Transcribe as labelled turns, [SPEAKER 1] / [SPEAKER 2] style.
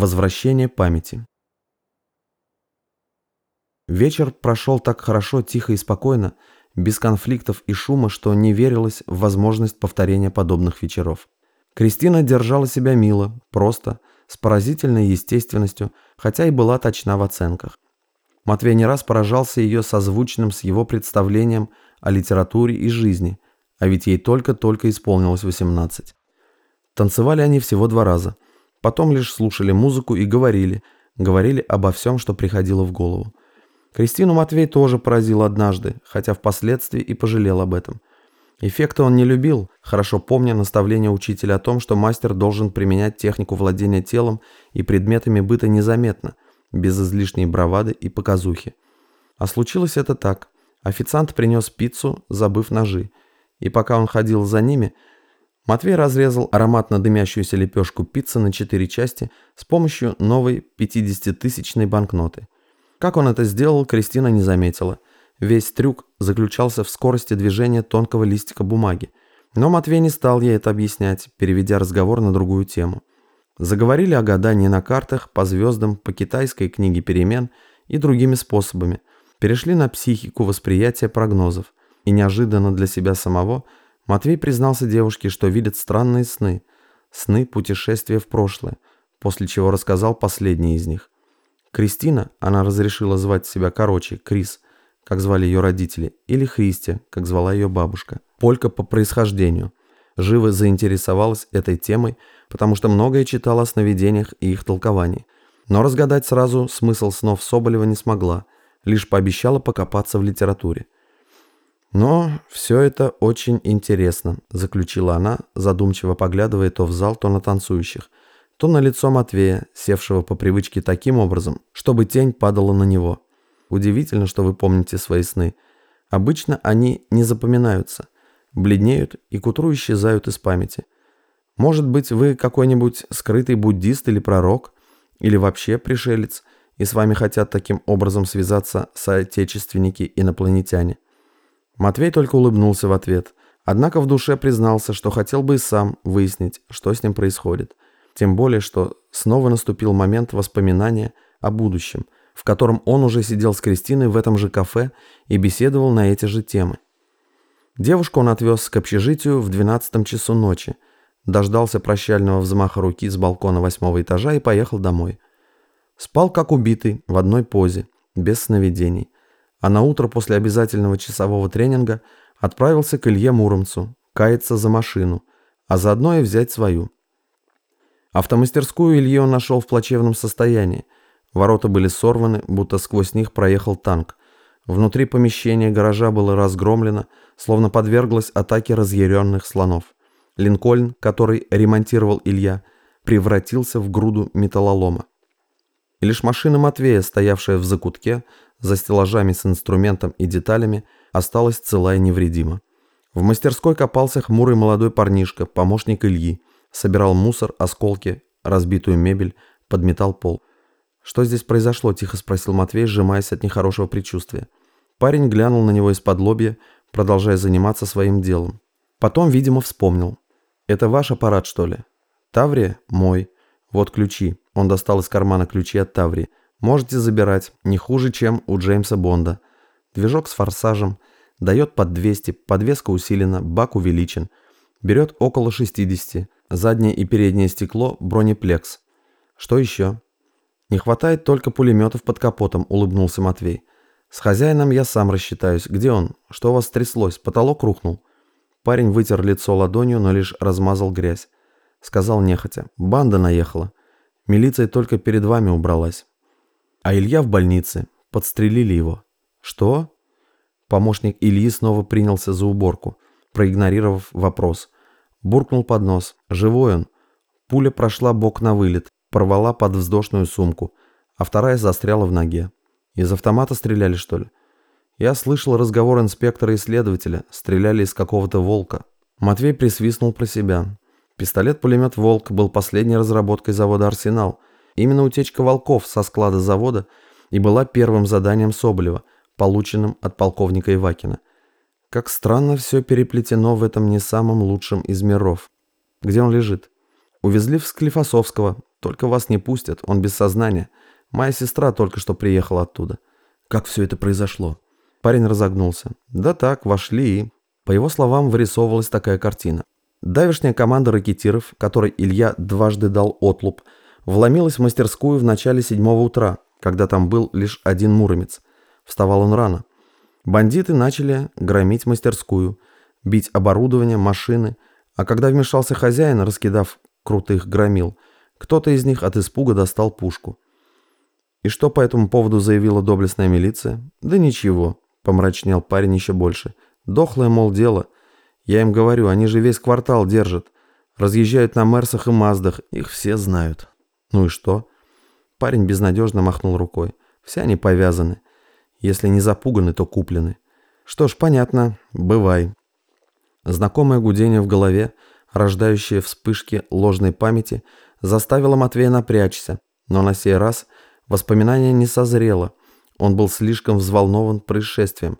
[SPEAKER 1] Возвращение памяти. Вечер прошел так хорошо, тихо и спокойно, без конфликтов и шума, что не верилось в возможность повторения подобных вечеров. Кристина держала себя мило, просто, с поразительной естественностью, хотя и была точна в оценках. Матвей не раз поражался ее созвучным с его представлением о литературе и жизни, а ведь ей только-только исполнилось 18. Танцевали они всего два раза, потом лишь слушали музыку и говорили, говорили обо всем, что приходило в голову. Кристину Матвей тоже поразил однажды, хотя впоследствии и пожалел об этом. Эффекта он не любил, хорошо помня наставление учителя о том, что мастер должен применять технику владения телом и предметами быта незаметно, без излишней бравады и показухи. А случилось это так. Официант принес пиццу, забыв ножи. И пока он ходил за ними, Матвей разрезал ароматно дымящуюся лепешку пиццы на четыре части с помощью новой 50-тысячной банкноты – как он это сделал, Кристина не заметила. Весь трюк заключался в скорости движения тонкого листика бумаги. Но Матвей не стал ей это объяснять, переведя разговор на другую тему. Заговорили о гадании на картах, по звездам, по китайской книге перемен и другими способами. Перешли на психику восприятия прогнозов. И неожиданно для себя самого Матвей признался девушке, что видит странные сны. Сны путешествия в прошлое, после чего рассказал последний из них. Кристина, она разрешила звать себя короче, Крис, как звали ее родители, или Христи, как звала ее бабушка. Полька по происхождению. Живо заинтересовалась этой темой, потому что многое читала о сновидениях и их толковании. Но разгадать сразу смысл снов Соболева не смогла, лишь пообещала покопаться в литературе. «Но все это очень интересно», – заключила она, задумчиво поглядывая то в зал, то на танцующих – то на лицо Матвея, севшего по привычке таким образом, чтобы тень падала на него. Удивительно, что вы помните свои сны. Обычно они не запоминаются, бледнеют и к утру исчезают из памяти. Может быть, вы какой-нибудь скрытый буддист или пророк, или вообще пришелец, и с вами хотят таким образом связаться соотечественники-инопланетяне. Матвей только улыбнулся в ответ, однако в душе признался, что хотел бы и сам выяснить, что с ним происходит. Тем более, что снова наступил момент воспоминания о будущем, в котором он уже сидел с Кристиной в этом же кафе и беседовал на эти же темы. Девушку он отвез к общежитию в 12 часу ночи, дождался прощального взмаха руки с балкона восьмого этажа и поехал домой. Спал как убитый, в одной позе, без сновидений. А на утро после обязательного часового тренинга отправился к Илье Муромцу, каяться за машину, а заодно и взять свою – Автомастерскую Илью он нашел в плачевном состоянии. Ворота были сорваны, будто сквозь них проехал танк. Внутри помещения гаража было разгромлено, словно подверглось атаке разъяренных слонов. Линкольн, который ремонтировал Илья, превратился в груду металлолома. И лишь машина Матвея, стоявшая в закутке, за стеллажами с инструментом и деталями, осталась цела и невредима. В мастерской копался хмурый молодой парнишка, помощник Ильи. Собирал мусор, осколки, разбитую мебель, подметал пол. «Что здесь произошло?» – тихо спросил Матвей, сжимаясь от нехорошего предчувствия. Парень глянул на него из-под лобья, продолжая заниматься своим делом. Потом, видимо, вспомнил. «Это ваш аппарат, что ли?» «Таврия? Мой. Вот ключи». Он достал из кармана ключи от Таврии. «Можете забирать. Не хуже, чем у Джеймса Бонда. Движок с форсажем. Дает под 200, подвеска усилена, бак увеличен. Берет около 60. Заднее и переднее стекло – бронеплекс. Что еще? Не хватает только пулеметов под капотом, улыбнулся Матвей. С хозяином я сам рассчитаюсь. Где он? Что у вас тряслось? Потолок рухнул. Парень вытер лицо ладонью, но лишь размазал грязь. Сказал нехотя. Банда наехала. Милиция только перед вами убралась. А Илья в больнице. Подстрелили его. Что? Помощник Ильи снова принялся за уборку, проигнорировав вопрос – Буркнул под нос. Живой он. Пуля прошла бок на вылет, порвала под вздошную сумку, а вторая застряла в ноге. Из автомата стреляли, что ли? Я слышал разговор инспектора и следователя. Стреляли из какого-то волка. Матвей присвистнул про себя. Пистолет-пулемет «Волк» был последней разработкой завода «Арсенал». Именно утечка волков со склада завода и была первым заданием Соболева, полученным от полковника Ивакина. Как странно все переплетено в этом не самом лучшем из миров. Где он лежит? Увезли в Склифосовского. Только вас не пустят, он без сознания. Моя сестра только что приехала оттуда. Как все это произошло? Парень разогнулся. Да так, вошли и... По его словам, вырисовывалась такая картина. Давишняя команда ракетиров, которой Илья дважды дал отлуп, вломилась в мастерскую в начале седьмого утра, когда там был лишь один муромец. Вставал он рано. Бандиты начали громить мастерскую, бить оборудование, машины, а когда вмешался хозяин, раскидав крутых громил, кто-то из них от испуга достал пушку. И что по этому поводу заявила доблестная милиция? Да ничего, помрачнел парень еще больше. Дохлое, мол, дело. Я им говорю, они же весь квартал держат. Разъезжают на Мерсах и Маздах, их все знают. Ну и что? Парень безнадежно махнул рукой. Все они повязаны. Если не запуганы, то куплены. Что ж, понятно, бывай. Знакомое гудение в голове, рождающее вспышки ложной памяти, заставило Матвея напрячься, но на сей раз воспоминание не созрело. Он был слишком взволнован происшествием.